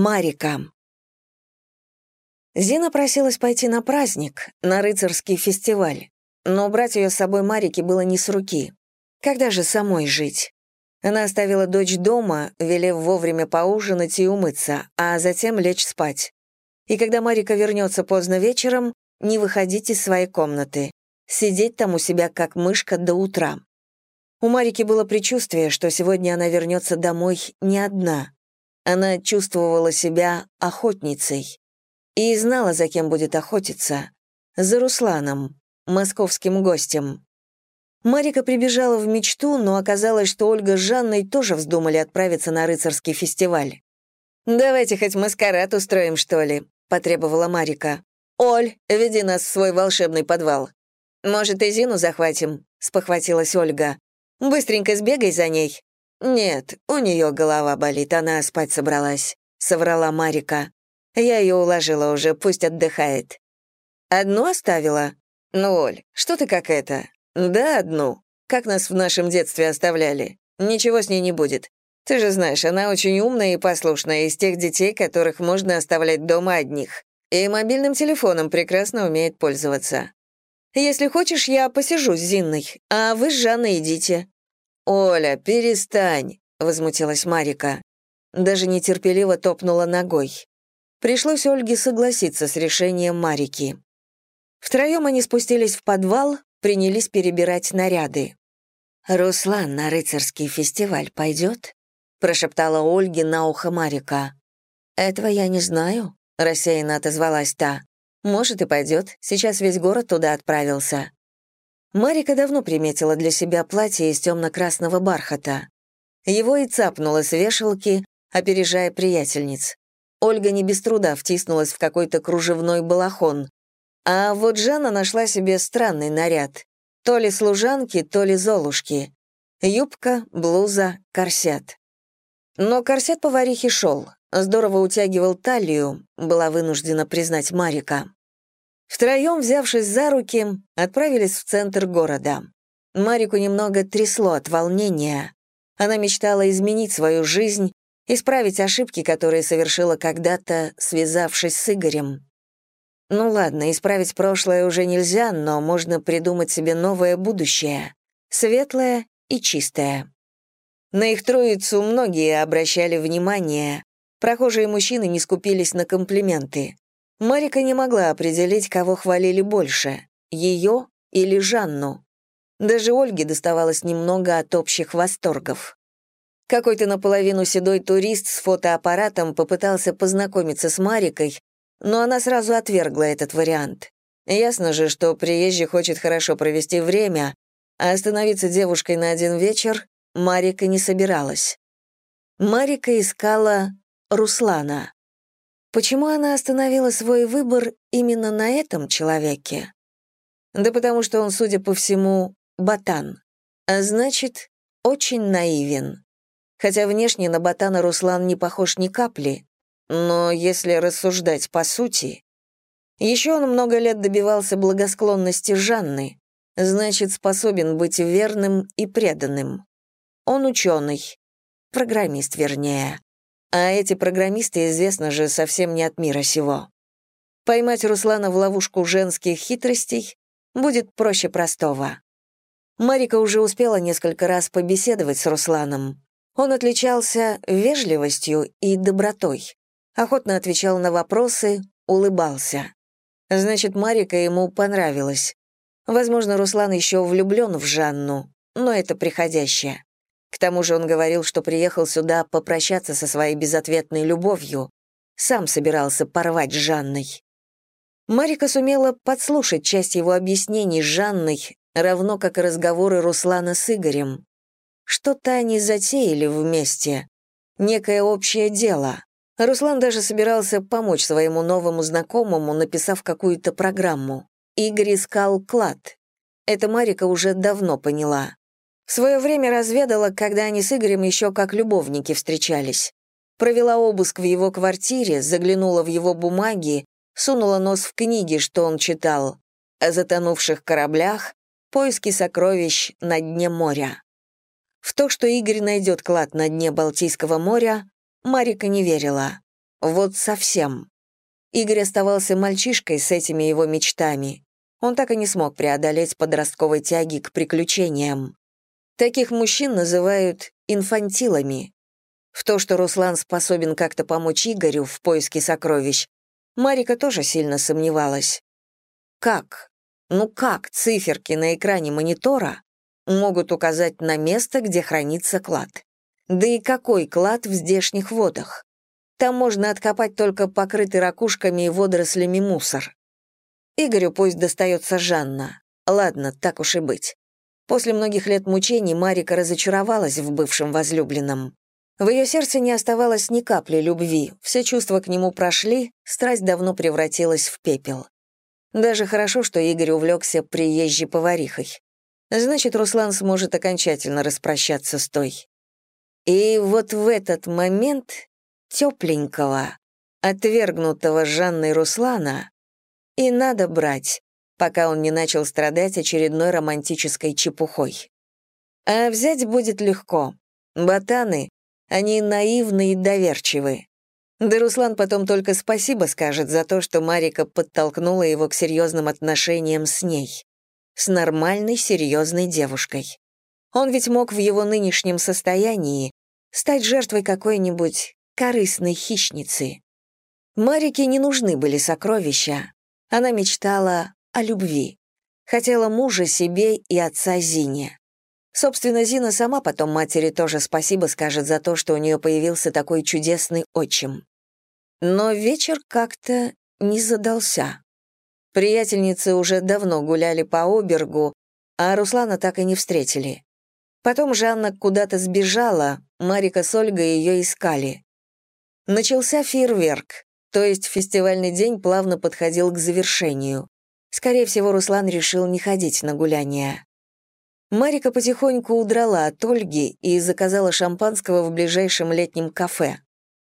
Марика. Зина просилась пойти на праздник, на рыцарский фестиваль, но брать ее с собой Марике было не с руки. Когда же самой жить? Она оставила дочь дома, велев вовремя поужинать и умыться, а затем лечь спать. И когда Марика вернется поздно вечером, не выходить из своей комнаты, сидеть там у себя как мышка до утра. У Марики было предчувствие, что сегодня она вернется домой не одна. Она чувствовала себя охотницей и знала, за кем будет охотиться. За Русланом, московским гостем. Марика прибежала в мечту, но оказалось, что Ольга с Жанной тоже вздумали отправиться на рыцарский фестиваль. «Давайте хоть маскарад устроим, что ли», — потребовала Марика. «Оль, веди нас в свой волшебный подвал». «Может, и Зину захватим?» — спохватилась Ольга. «Быстренько сбегай за ней. «Нет, у нее голова болит, она спать собралась», — соврала Марика. «Я ее уложила уже, пусть отдыхает». «Одну оставила?» «Ну, Оль, что ты как это?» «Да, одну. Как нас в нашем детстве оставляли. Ничего с ней не будет. Ты же знаешь, она очень умная и послушная, из тех детей, которых можно оставлять дома одних. И мобильным телефоном прекрасно умеет пользоваться. Если хочешь, я посижу с Зинной, а вы с Жанной идите. «Оля, перестань!» — возмутилась Марика. Даже нетерпеливо топнула ногой. Пришлось Ольге согласиться с решением Марики. Втроем они спустились в подвал, принялись перебирать наряды. «Руслан на рыцарский фестиваль пойдет?» — прошептала Ольге на ухо Марика. «Этого я не знаю», — рассеянно отозвалась та. «Может, и пойдет. Сейчас весь город туда отправился. Марика давно приметила для себя платье из темно-красного бархата. Его и цапнула с вешалки, опережая приятельниц. Ольга не без труда втиснулась в какой-то кружевной балахон. А вот Жанна нашла себе странный наряд. То ли служанки, то ли золушки. Юбка, блуза, корсет. Но корсет поварихи шел, здорово утягивал талию, была вынуждена признать Марика. Втроем, взявшись за руки, отправились в центр города. Марику немного трясло от волнения. Она мечтала изменить свою жизнь, исправить ошибки, которые совершила когда-то, связавшись с Игорем. Ну ладно, исправить прошлое уже нельзя, но можно придумать себе новое будущее, светлое и чистое. На их троицу многие обращали внимание. Прохожие мужчины не скупились на комплименты. Марика не могла определить, кого хвалили больше — ее или Жанну. Даже Ольге доставалось немного от общих восторгов. Какой-то наполовину седой турист с фотоаппаратом попытался познакомиться с Марикой, но она сразу отвергла этот вариант. Ясно же, что приезжий хочет хорошо провести время, а остановиться девушкой на один вечер Марика не собиралась. Марика искала Руслана. Почему она остановила свой выбор именно на этом человеке? Да потому что он, судя по всему, ботан. А значит, очень наивен. Хотя внешне на ботана Руслан не похож ни капли, но если рассуждать по сути... Еще он много лет добивался благосклонности Жанны, значит, способен быть верным и преданным. Он ученый, программист вернее. А эти программисты, известно же, совсем не от мира сего. Поймать Руслана в ловушку женских хитростей будет проще простого. Марика уже успела несколько раз побеседовать с Русланом. Он отличался вежливостью и добротой, охотно отвечал на вопросы, улыбался. Значит, Марика ему понравилась. Возможно, Руслан еще влюблен в Жанну, но это приходящее. К тому же он говорил, что приехал сюда попрощаться со своей безответной любовью, сам собирался порвать с Жанной. Марика сумела подслушать часть его объяснений с Жанной, равно как и разговоры Руслана с Игорем. Что-то они затеяли вместе, некое общее дело. Руслан даже собирался помочь своему новому знакомому, написав какую-то программу. Игорь искал клад. Это Марика уже давно поняла. В свое время разведала, когда они с Игорем еще как любовники встречались. Провела обыск в его квартире, заглянула в его бумаги, сунула нос в книги, что он читал, о затонувших кораблях, поиски сокровищ на дне моря. В то, что Игорь найдет клад на дне Балтийского моря, Марика не верила. Вот совсем. Игорь оставался мальчишкой с этими его мечтами. Он так и не смог преодолеть подростковой тяги к приключениям. Таких мужчин называют инфантилами. В то, что Руслан способен как-то помочь Игорю в поиске сокровищ, Марика тоже сильно сомневалась. Как? Ну как циферки на экране монитора могут указать на место, где хранится клад? Да и какой клад в здешних водах? Там можно откопать только покрытый ракушками и водорослями мусор. Игорю пусть достается Жанна. Ладно, так уж и быть. После многих лет мучений Марика разочаровалась в бывшем возлюбленном. В ее сердце не оставалось ни капли любви, все чувства к нему прошли, страсть давно превратилась в пепел. Даже хорошо, что Игорь увлекся приезжей поварихой. Значит, Руслан сможет окончательно распрощаться с той. И вот в этот момент тепленького, отвергнутого Жанной Руслана, и надо брать, пока он не начал страдать очередной романтической чепухой. А взять будет легко. Ботаны, они наивны и доверчивы. Да Руслан потом только спасибо скажет за то, что Марика подтолкнула его к серьезным отношениям с ней. С нормальной, серьезной девушкой. Он ведь мог в его нынешнем состоянии стать жертвой какой-нибудь корыстной хищницы. Марике не нужны были сокровища. Она мечтала о любви. Хотела мужа себе и отца Зине. Собственно, Зина сама потом матери тоже спасибо скажет за то, что у нее появился такой чудесный отчим. Но вечер как-то не задался. Приятельницы уже давно гуляли по Обергу, а Руслана так и не встретили. Потом Жанна куда-то сбежала, Марика с Ольгой ее искали. Начался фейерверк, то есть фестивальный день плавно подходил к завершению. Скорее всего, Руслан решил не ходить на гуляния. Марика потихоньку удрала от Ольги и заказала шампанского в ближайшем летнем кафе.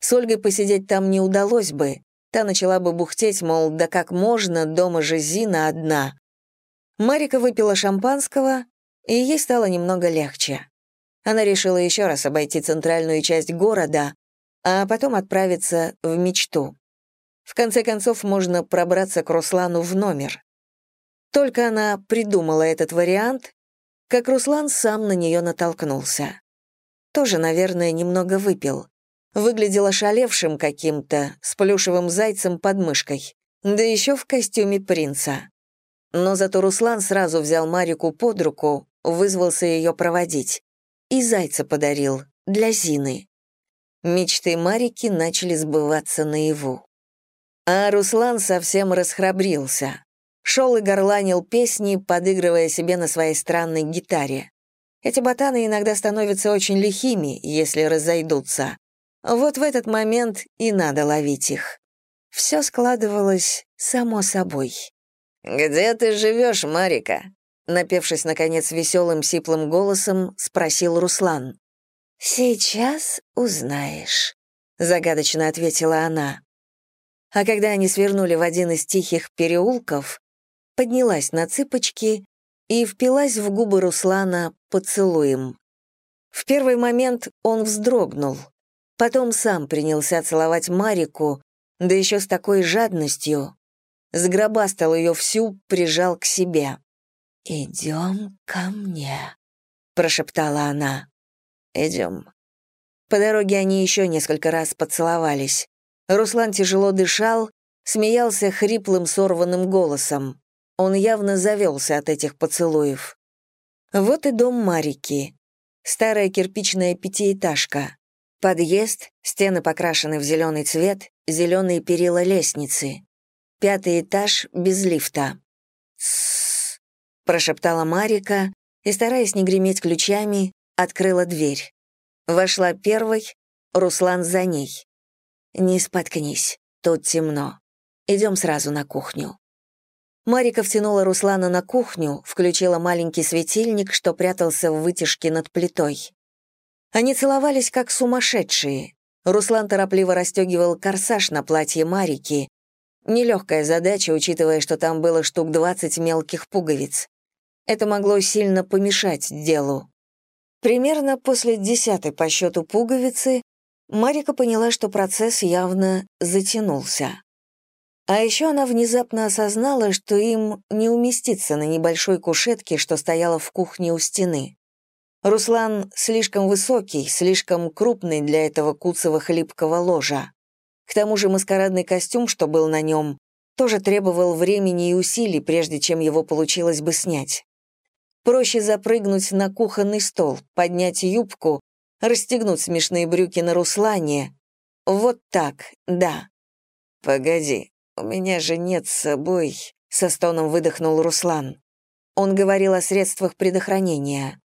С Ольгой посидеть там не удалось бы. Та начала бы бухтеть, мол, да как можно, дома же Зина одна. Марика выпила шампанского, и ей стало немного легче. Она решила еще раз обойти центральную часть города, а потом отправиться в мечту. В конце концов, можно пробраться к Руслану в номер. Только она придумала этот вариант, как Руслан сам на нее натолкнулся. Тоже, наверное, немного выпил. Выглядел ошалевшим каким-то, с плюшевым зайцем под мышкой, да еще в костюме принца. Но зато Руслан сразу взял Марику под руку, вызвался ее проводить. И зайца подарил, для Зины. Мечты Марики начали сбываться наяву. А Руслан совсем расхрабрился шел и горланил песни, подыгрывая себе на своей странной гитаре. Эти ботаны иногда становятся очень лихими, если разойдутся. Вот в этот момент и надо ловить их. Все складывалось само собой. «Где ты живешь, Марика?» Напевшись, наконец, веселым сиплым голосом, спросил Руслан. «Сейчас узнаешь», — загадочно ответила она. А когда они свернули в один из тихих переулков, поднялась на цыпочки и впилась в губы Руслана поцелуем. В первый момент он вздрогнул, потом сам принялся целовать Марику, да еще с такой жадностью. Сгробастал ее всю, прижал к себе. «Идем ко мне», — прошептала она. «Идем». По дороге они еще несколько раз поцеловались. Руслан тяжело дышал, смеялся хриплым сорванным голосом. Он явно завелся от этих поцелуев. Вот и дом Марики. Старая кирпичная пятиэтажка. Подъезд, стены покрашены в зеленый цвет, зеленые перила лестницы. Пятый этаж без лифта. «Тссс», — прошептала Марика и, стараясь не греметь ключами, открыла дверь. Вошла первой, Руслан за ней. «Не споткнись, тут темно. Идем сразу на кухню». Марика втянула Руслана на кухню, включила маленький светильник, что прятался в вытяжке над плитой. Они целовались как сумасшедшие. Руслан торопливо расстегивал корсаж на платье Марики. Нелегкая задача, учитывая, что там было штук 20 мелких пуговиц. Это могло сильно помешать делу. Примерно после десятой по счету пуговицы Марика поняла, что процесс явно затянулся. А еще она внезапно осознала, что им не уместиться на небольшой кушетке, что стояла в кухне у стены. Руслан слишком высокий, слишком крупный для этого куцого хлипкого ложа. К тому же маскарадный костюм, что был на нем, тоже требовал времени и усилий, прежде чем его получилось бы снять. Проще запрыгнуть на кухонный стол, поднять юбку, расстегнуть смешные брюки на Руслане. Вот так, да. «Погоди, у меня же нет с собой...» — со стоном выдохнул Руслан. Он говорил о средствах предохранения.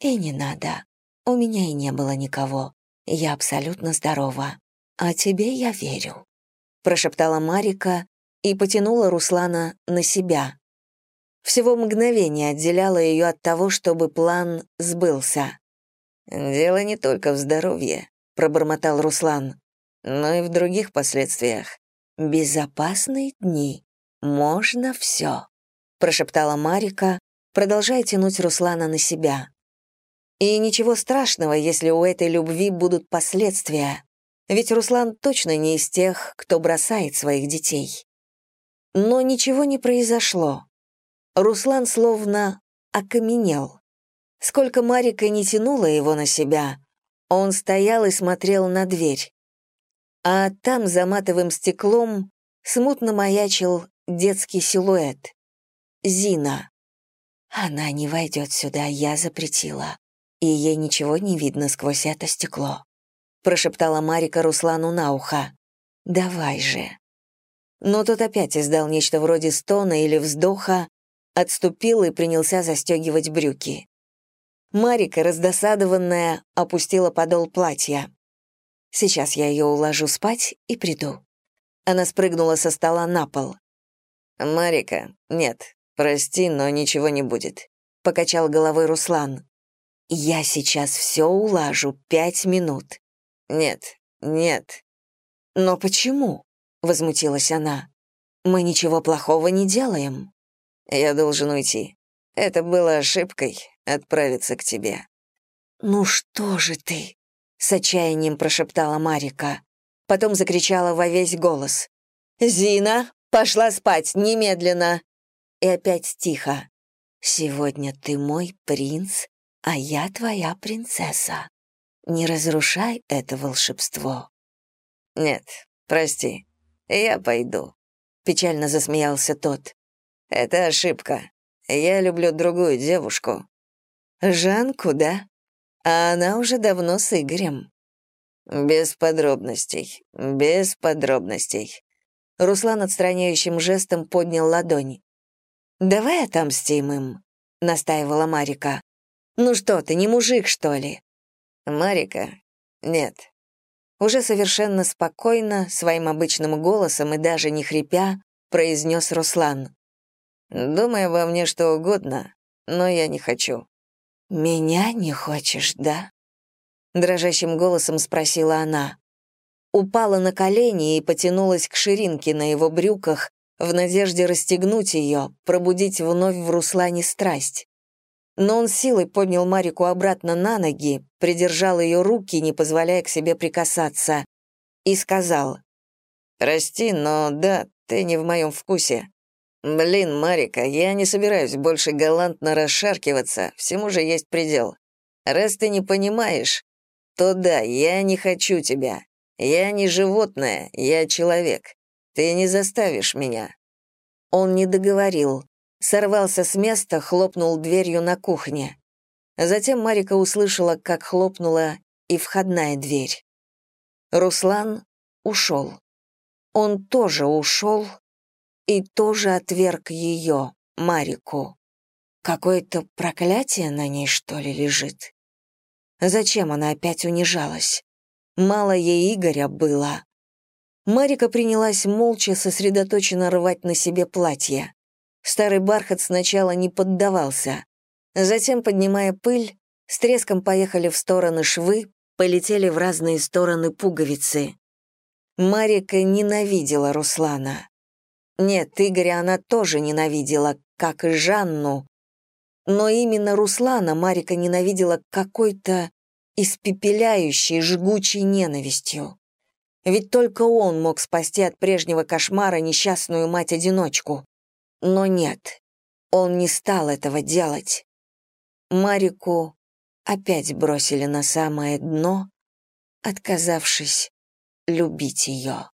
«И не надо. У меня и не было никого. Я абсолютно здорова. А тебе я верю», — прошептала Марика и потянула Руслана на себя. Всего мгновение отделяло ее от того, чтобы план сбылся. «Дело не только в здоровье», — пробормотал Руслан, «но и в других последствиях. Безопасные дни. Можно все», — прошептала Марика, продолжая тянуть Руслана на себя. И ничего страшного, если у этой любви будут последствия, ведь Руслан точно не из тех, кто бросает своих детей. Но ничего не произошло. Руслан словно окаменел. Сколько Марика не тянула его на себя, он стоял и смотрел на дверь. А там, за матовым стеклом, смутно маячил детский силуэт. Зина. Она не войдет сюда, я запретила. И ей ничего не видно сквозь это стекло. Прошептала Марика Руслану на ухо. «Давай же». Но тот опять издал нечто вроде стона или вздоха, отступил и принялся застегивать брюки. Марика, раздосадованная, опустила подол платья. «Сейчас я ее уложу спать и приду». Она спрыгнула со стола на пол. «Марика, нет, прости, но ничего не будет», — покачал головой Руслан. «Я сейчас все улажу, пять минут». «Нет, нет». «Но почему?» — возмутилась она. «Мы ничего плохого не делаем». Я должен уйти. Это было ошибкой — отправиться к тебе». «Ну что же ты?» — с отчаянием прошептала Марика. Потом закричала во весь голос. «Зина, пошла спать, немедленно!» И опять тихо. «Сегодня ты мой принц, а я твоя принцесса. Не разрушай это волшебство». «Нет, прости, я пойду», — печально засмеялся тот. Это ошибка. Я люблю другую девушку. Жанку, да? А она уже давно с Игорем. Без подробностей, без подробностей. Руслан отстраняющим жестом поднял ладонь. «Давай отомстим им», — настаивала Марика. «Ну что ты, не мужик, что ли?» «Марика, нет». Уже совершенно спокойно, своим обычным голосом и даже не хрипя, произнес Руслан. Думай обо мне что угодно, но я не хочу». «Меня не хочешь, да?» Дрожащим голосом спросила она. Упала на колени и потянулась к ширинке на его брюках в надежде расстегнуть ее, пробудить вновь в Руслане страсть. Но он силой поднял Марику обратно на ноги, придержал ее руки, не позволяя к себе прикасаться, и сказал, «Прости, но да, ты не в моем вкусе. «Блин, Марика, я не собираюсь больше галантно расшаркиваться, всему же есть предел. Раз ты не понимаешь, то да, я не хочу тебя. Я не животное, я человек. Ты не заставишь меня». Он не договорил, сорвался с места, хлопнул дверью на кухне. Затем Марика услышала, как хлопнула и входная дверь. Руслан ушел. Он тоже ушел, и тоже отверг ее, Марику. Какое-то проклятие на ней, что ли, лежит? Зачем она опять унижалась? Мало ей Игоря было. Марика принялась молча сосредоточенно рвать на себе платье. Старый бархат сначала не поддавался. Затем, поднимая пыль, с треском поехали в стороны швы, полетели в разные стороны пуговицы. Марика ненавидела Руслана. Нет, Игоря она тоже ненавидела, как и Жанну. Но именно Руслана Марика ненавидела какой-то испепеляющей, жгучей ненавистью. Ведь только он мог спасти от прежнего кошмара несчастную мать-одиночку. Но нет, он не стал этого делать. Марику опять бросили на самое дно, отказавшись любить ее.